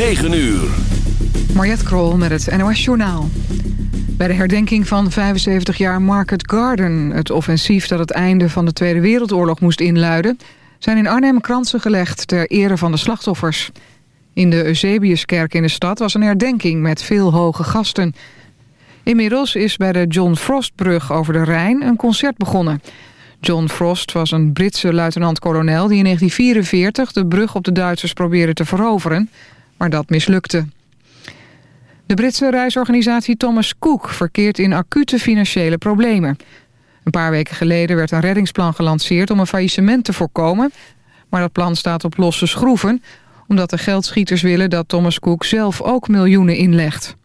9 uur. Mariette Krol met het NOS Journaal. Bij de herdenking van 75 jaar Market Garden... het offensief dat het einde van de Tweede Wereldoorlog moest inluiden... zijn in Arnhem kransen gelegd ter ere van de slachtoffers. In de Eusebiuskerk in de stad was een herdenking met veel hoge gasten. Inmiddels is bij de John Frostbrug over de Rijn een concert begonnen... John Frost was een Britse luitenant-kolonel... die in 1944 de brug op de Duitsers probeerde te veroveren, maar dat mislukte. De Britse reisorganisatie Thomas Cook verkeert in acute financiële problemen. Een paar weken geleden werd een reddingsplan gelanceerd om een faillissement te voorkomen... maar dat plan staat op losse schroeven... omdat de geldschieters willen dat Thomas Cook zelf ook miljoenen inlegt.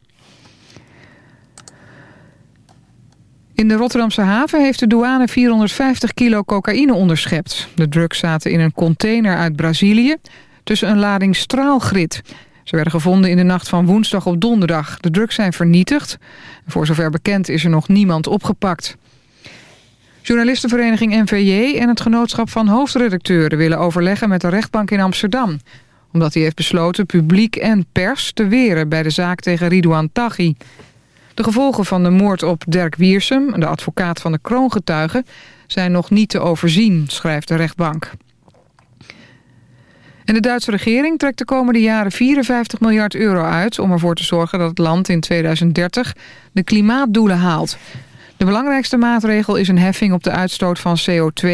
In de Rotterdamse haven heeft de douane 450 kilo cocaïne onderschept. De drugs zaten in een container uit Brazilië tussen een lading straalgrit. Ze werden gevonden in de nacht van woensdag op donderdag. De drugs zijn vernietigd. Voor zover bekend is er nog niemand opgepakt. Journalistenvereniging NVJ en het genootschap van hoofdredacteuren... willen overleggen met de rechtbank in Amsterdam. Omdat hij heeft besloten publiek en pers te weren... bij de zaak tegen Ridouan Taghi. De gevolgen van de moord op Dirk Wiersum, de advocaat van de kroongetuigen... zijn nog niet te overzien, schrijft de rechtbank. En de Duitse regering trekt de komende jaren 54 miljard euro uit... om ervoor te zorgen dat het land in 2030 de klimaatdoelen haalt. De belangrijkste maatregel is een heffing op de uitstoot van CO2...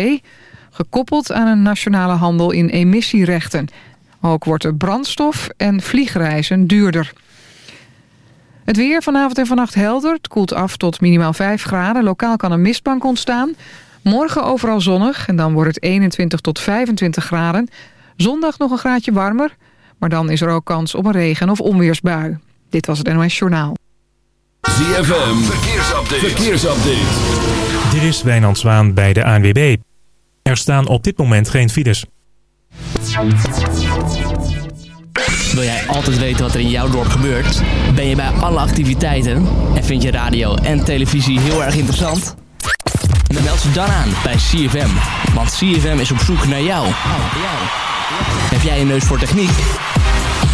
gekoppeld aan een nationale handel in emissierechten. Ook wordt de brandstof en vliegreizen duurder. Het weer vanavond en vannacht helder. Het koelt af tot minimaal 5 graden. Lokaal kan een mistbank ontstaan. Morgen overal zonnig en dan wordt het 21 tot 25 graden. Zondag nog een graadje warmer. Maar dan is er ook kans op een regen- of onweersbui. Dit was het NOS Journaal. ZFM, verkeersupdate. verkeersupdate. Dit is Wijnand Zwaan bij de ANWB. Er staan op dit moment geen files. Wil jij altijd weten wat er in jouw dorp gebeurt? Ben je bij alle activiteiten? En vind je radio en televisie heel erg interessant? Dan meld ze dan aan bij CFM. Want CFM is op zoek naar jou. Heb jij een neus voor techniek?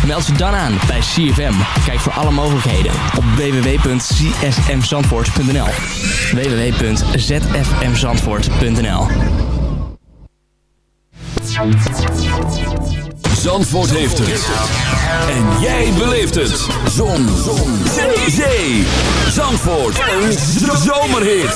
Meld ze dan aan bij CFM. Kijk voor alle mogelijkheden op www.csmzandvoort.nl www.zfmzandvoort.nl Zandvoort heeft het. En jij beleeft het. Zon. Zon. Zee. Zandvoort. Een zomerhit.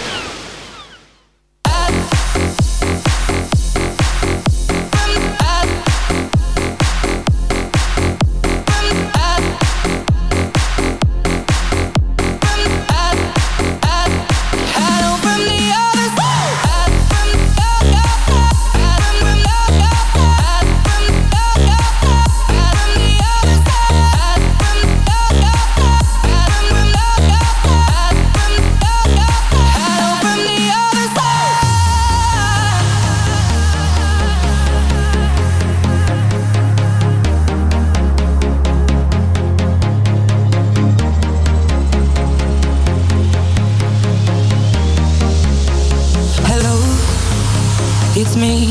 It's me.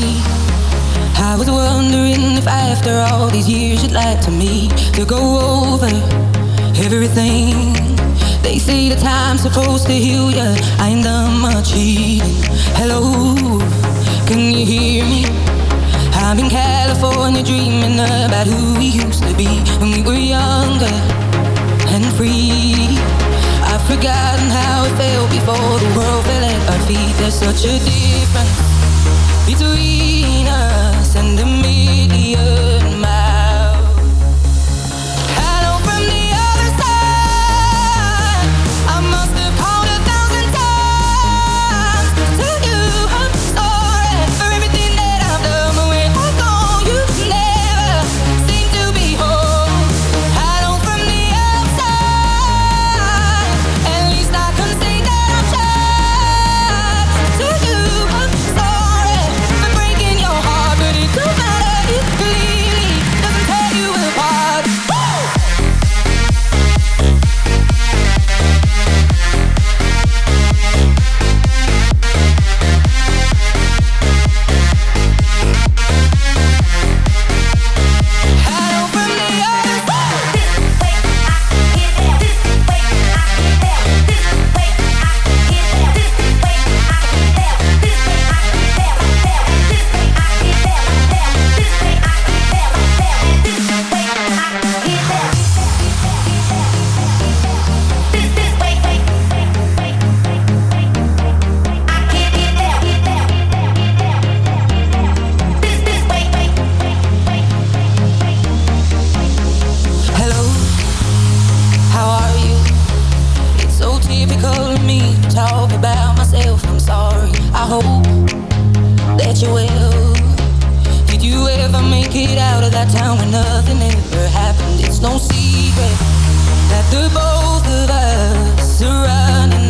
I was wondering if after all these years you'd like to me to go over everything. They say the time's supposed to heal ya. I ain't done much healing. Hello, can you hear me? I'm in California dreaming about who we used to be when we were younger and free. I've forgotten how it felt before the world fell at our feet. There's such a difference between us and a million me talk about myself. I'm sorry. I hope that you will. Did you ever make it out of that town when nothing ever happened? It's no secret that the both of us are running.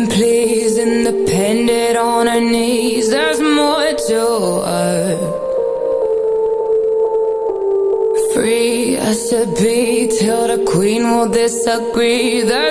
and pleased on her knees. There's more to her. Free as to be till the queen will disagree. There's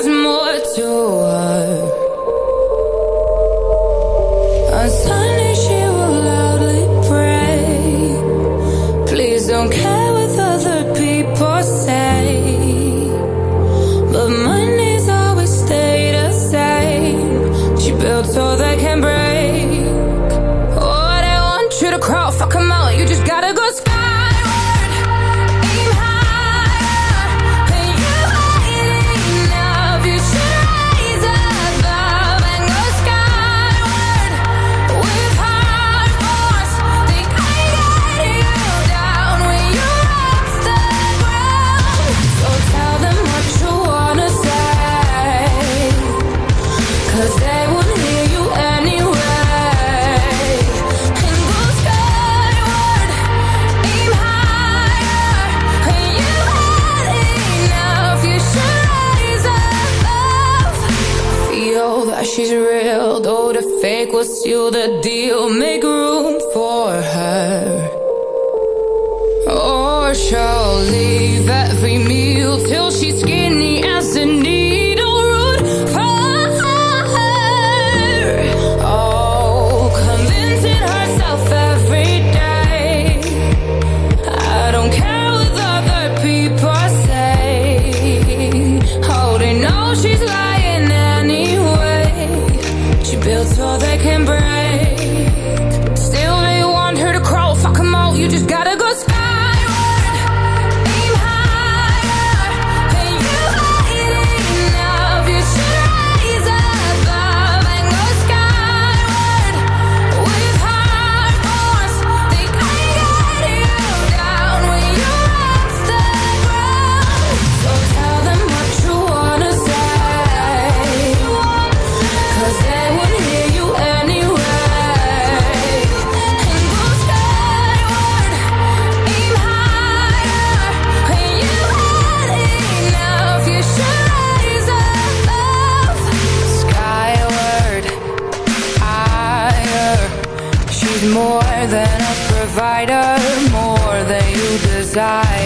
That they can bring provider more than you desire.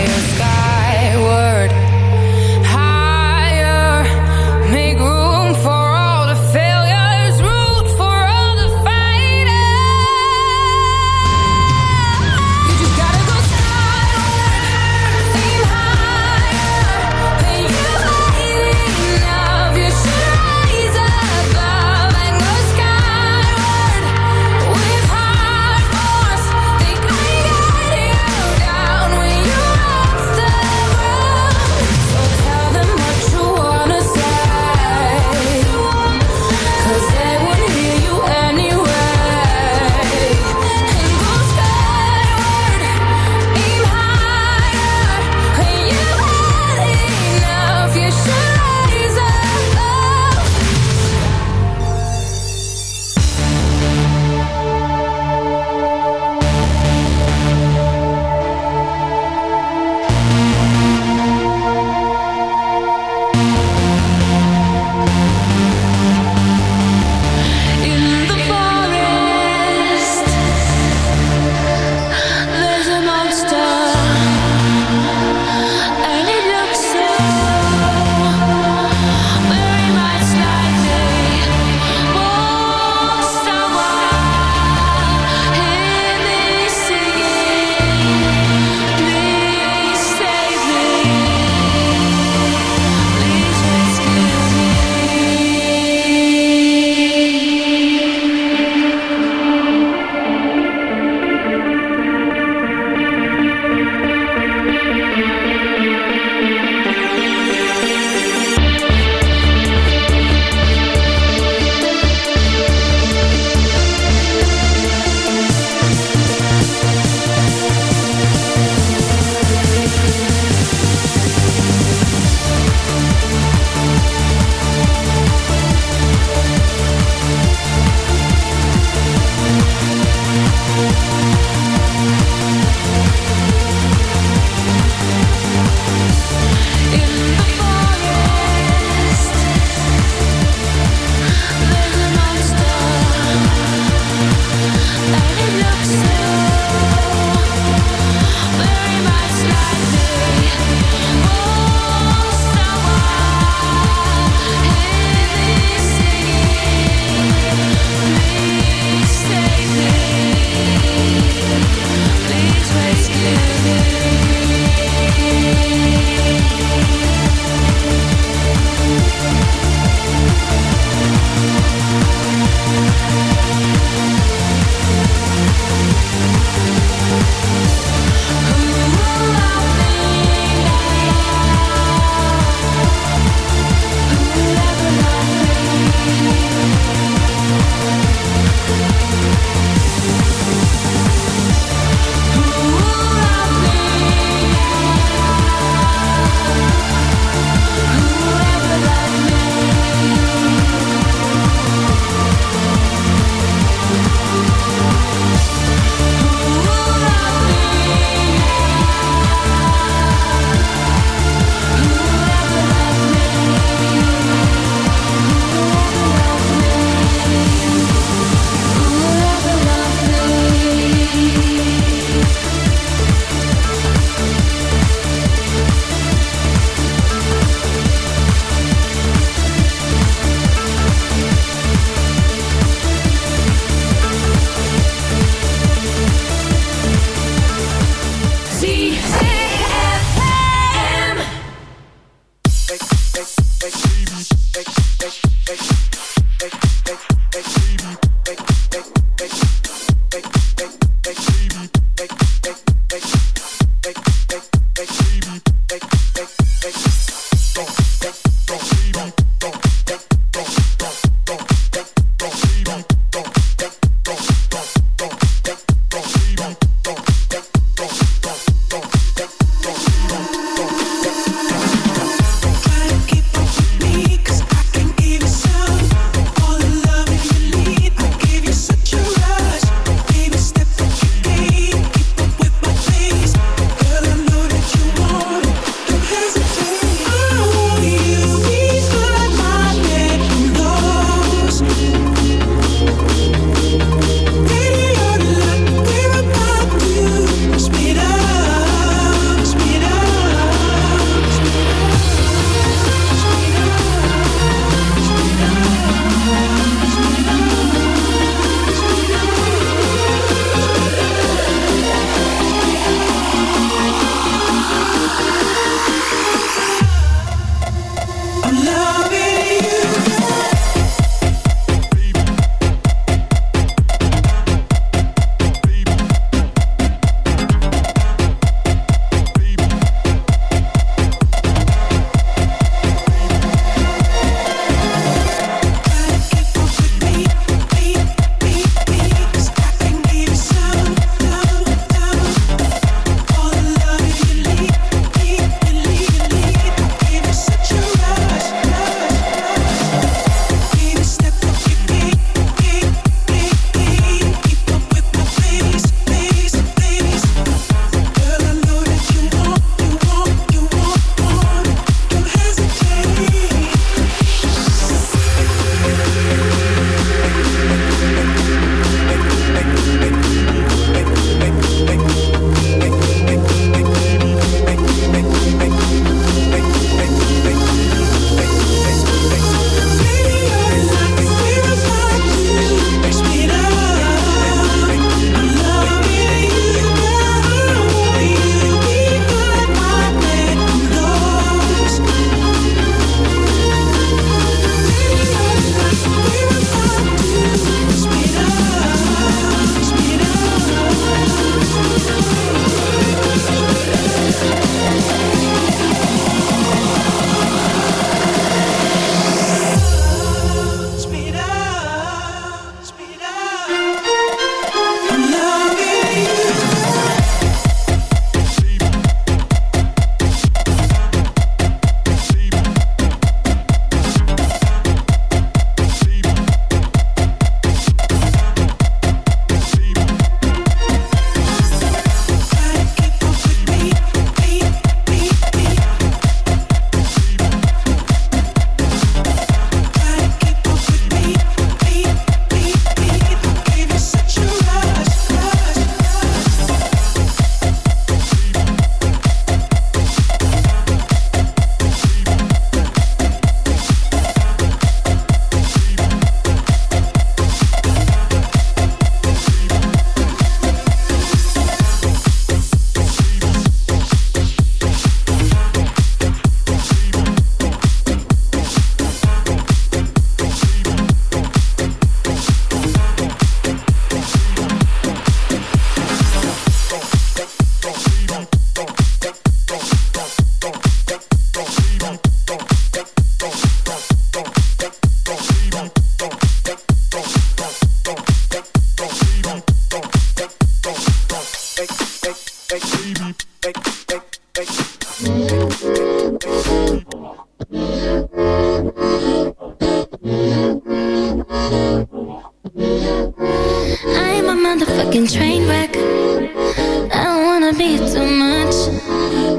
too much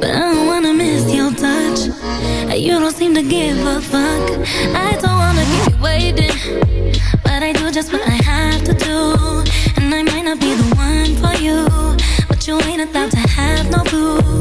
But I don't wanna miss your touch. You don't seem to give a fuck. I don't wanna keep waiting But I do just what I have to do. And I might not be the one for you But you ain't about to have no clue.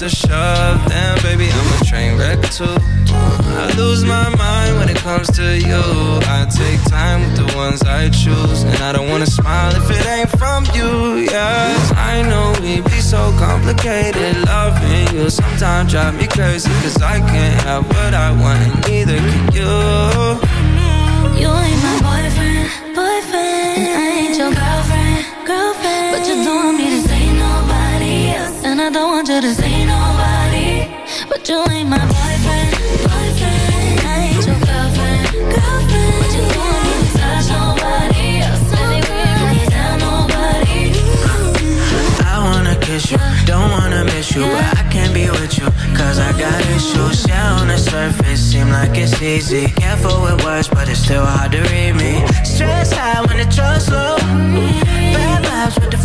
to shove, damn baby, I'm a train wreck too. I lose my mind when it comes to you. I take time with the ones I choose, and I don't wanna smile if it ain't from you. yeah I know we be so complicated. Loving you sometimes drive me crazy, cause I can't have what I want, and neither can you. You ain't my boyfriend, boyfriend. I ain't your girlfriend And I don't want you to say nobody But you ain't my boyfriend, I ain't your girlfriend, you touch nobody else Anywhere, nobody. I wanna kiss you, don't wanna miss you But I can't be with you, cause I got issues. Yeah, on the surface, seem like it's easy. Careful with words, but it's still hard to read me. Stress high when the trust low. Bad vibes with the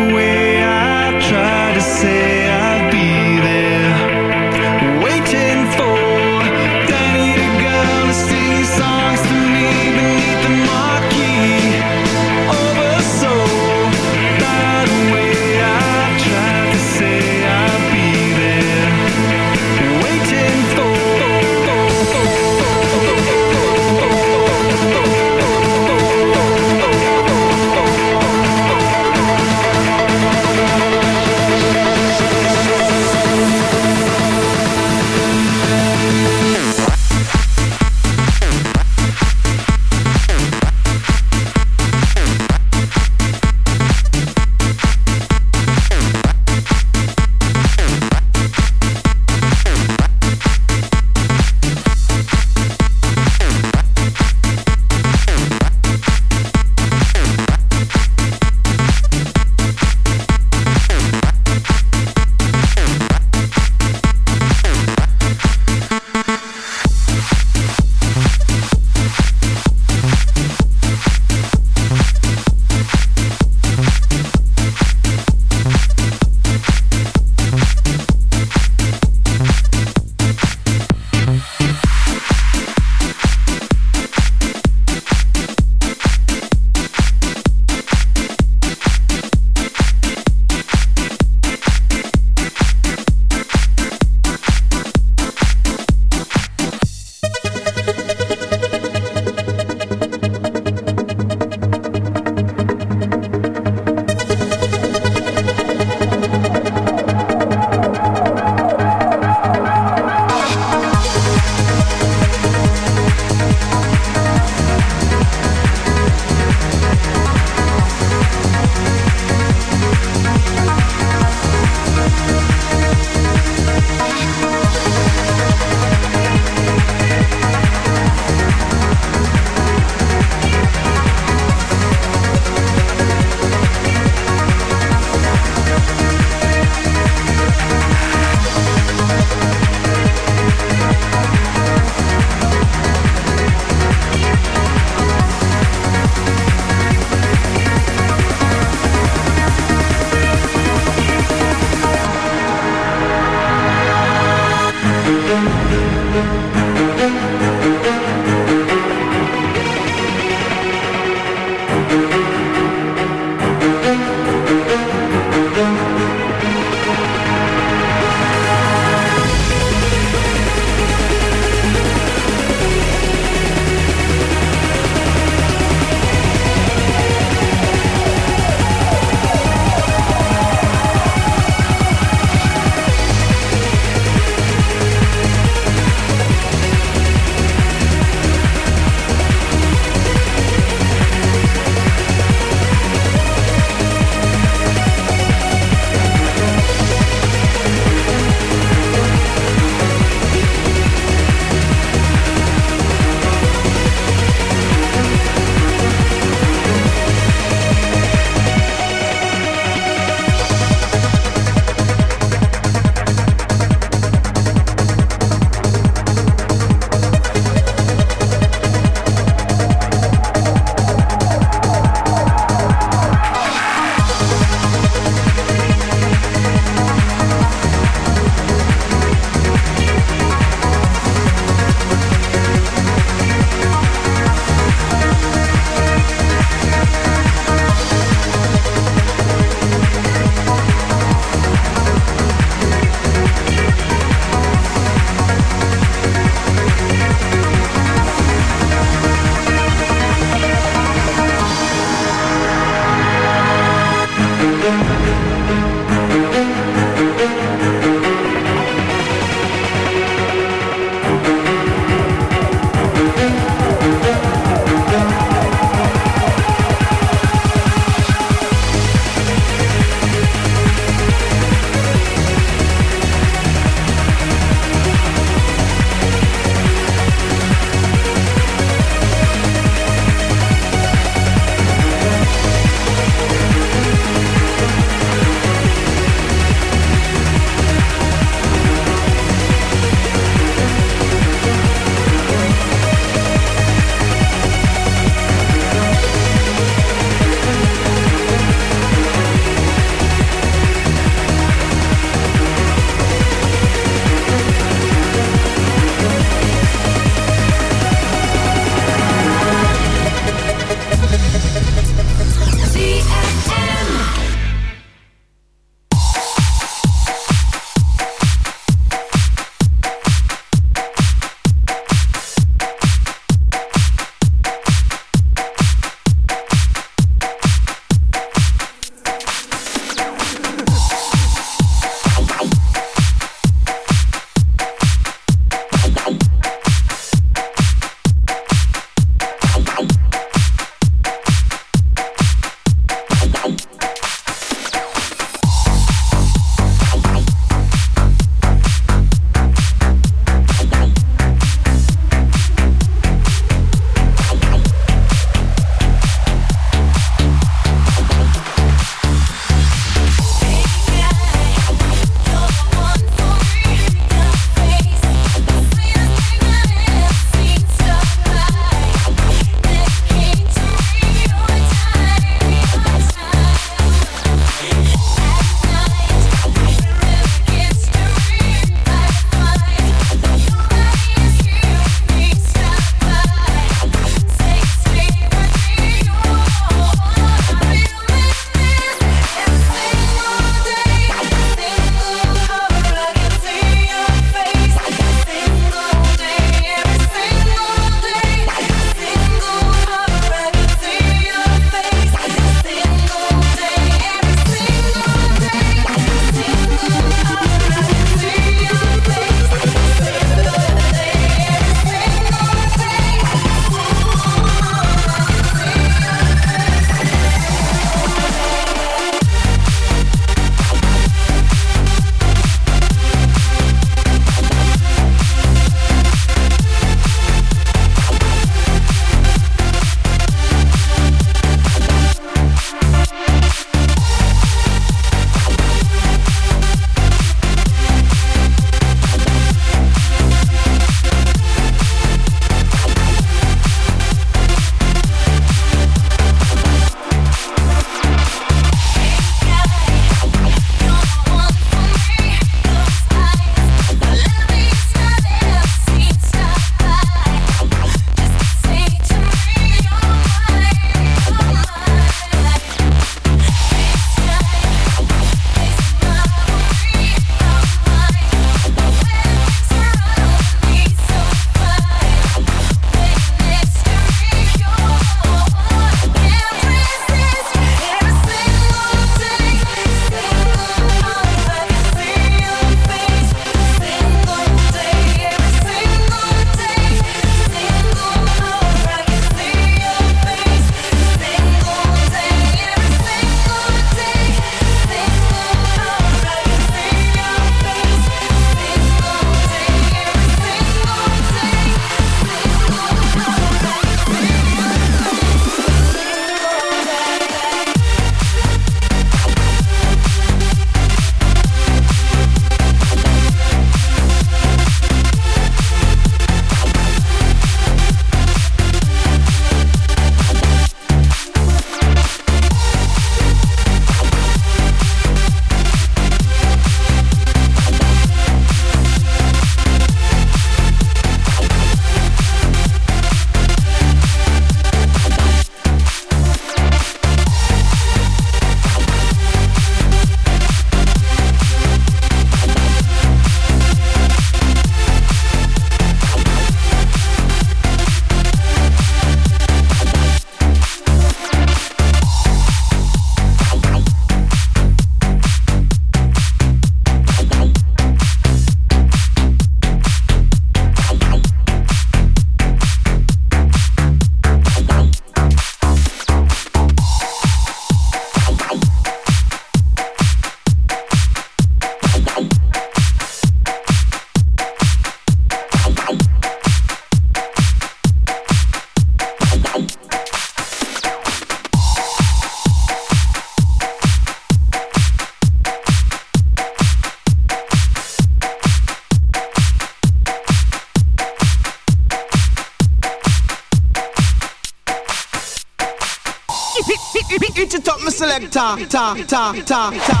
ta, ta, ta, ta,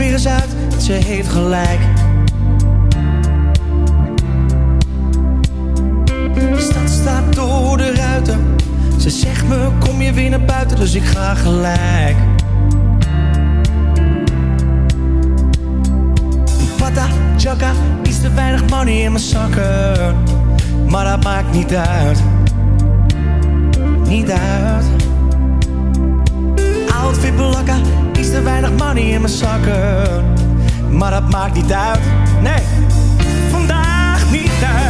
weer eens uit, ze heeft gelijk. De stad staat door de ruiten. Ze zegt me, kom je weer naar buiten, dus ik ga gelijk. Pata, chaka, iets te weinig money in mijn zakken. Maar dat maakt niet uit. Niet uit outfit blokken Iets te weinig money in mijn zakken. Maar dat maakt niet uit, nee Vandaag niet uit.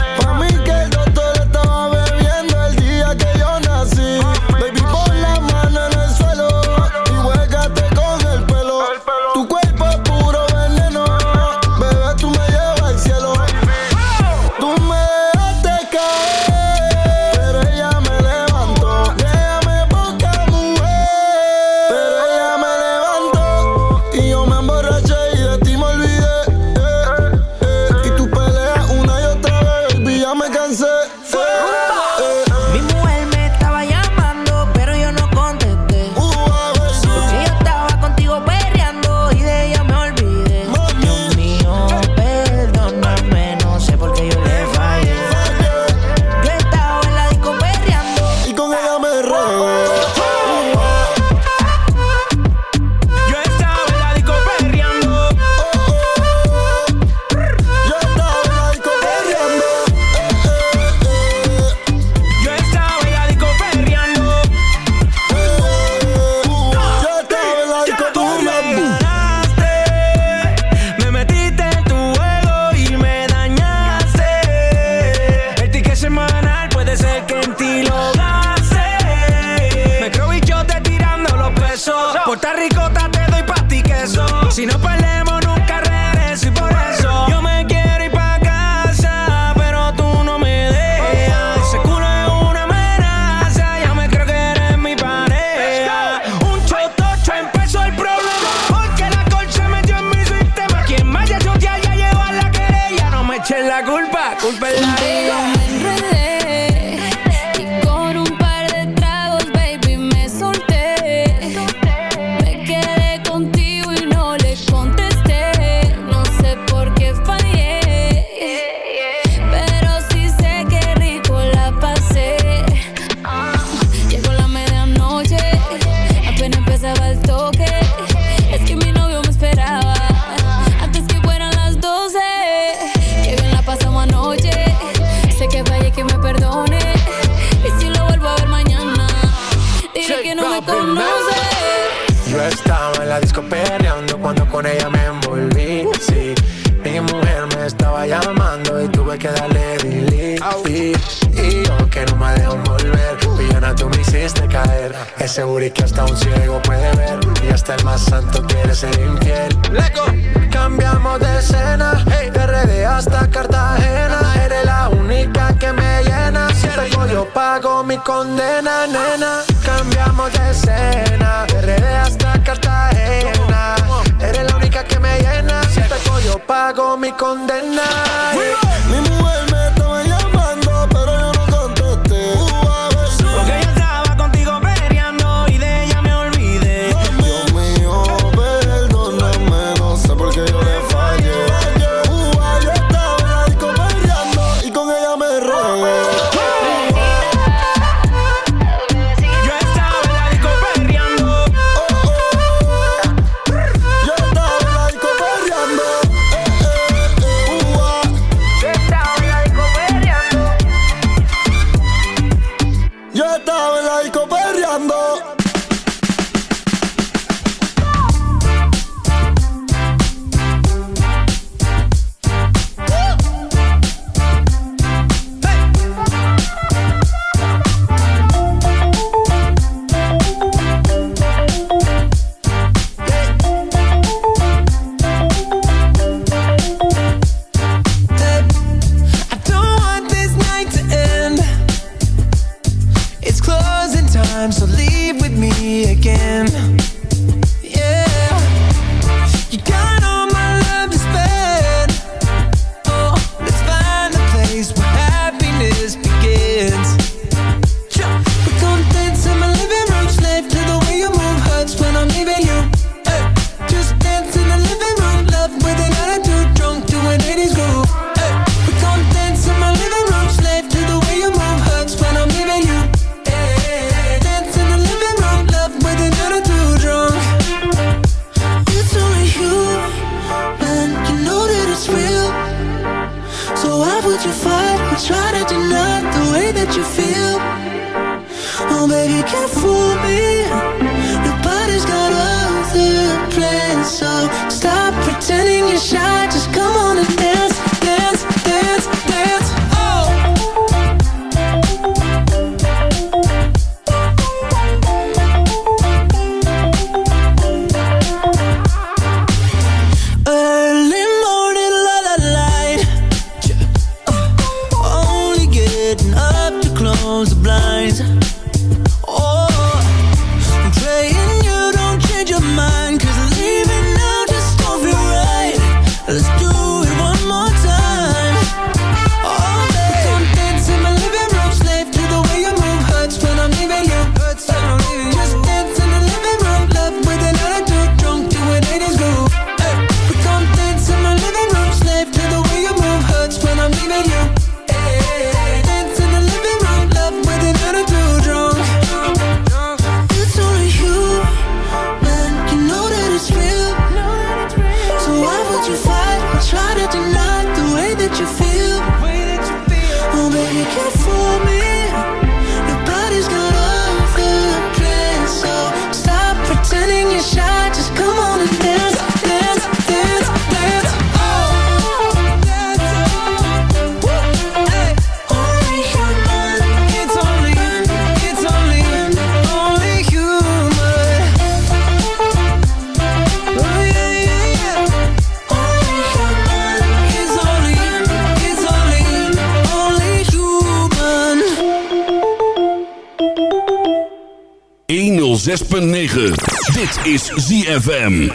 Oh. 106.9. Dit is ZFM.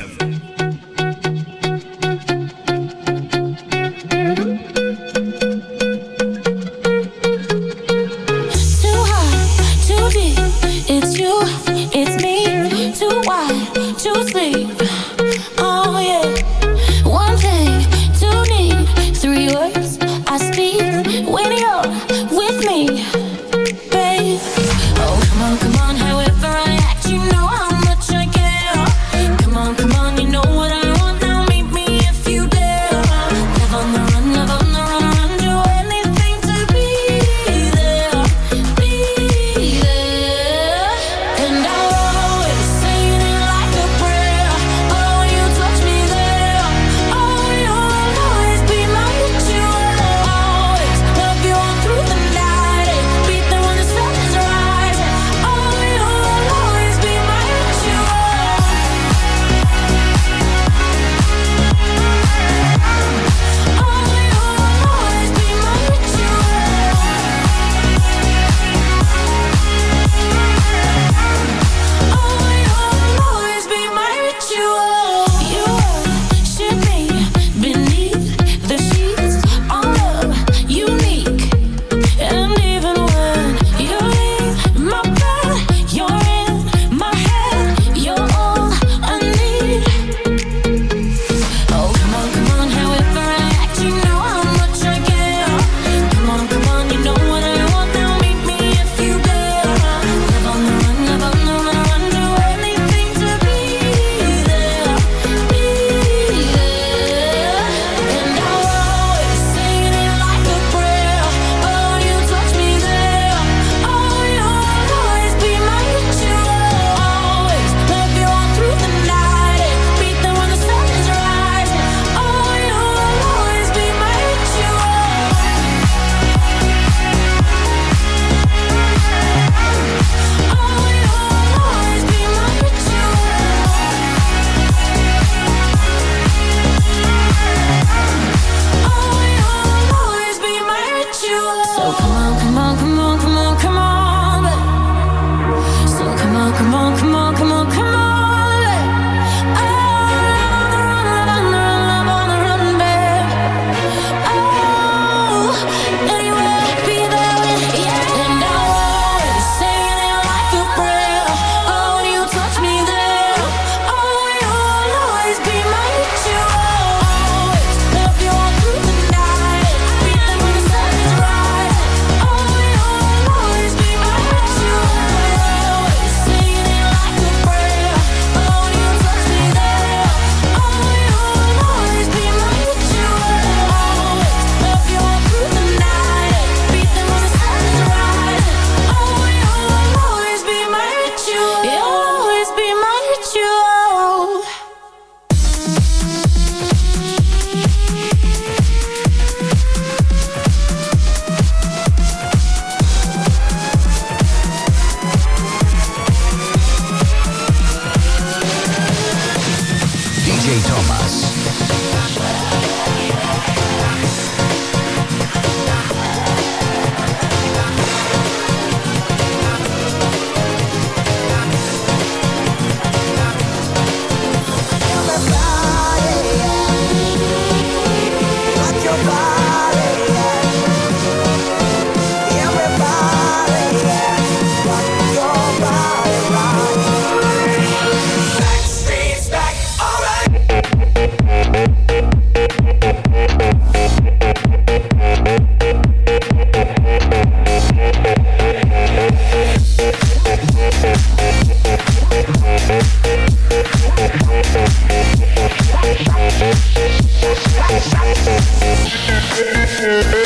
Thank you.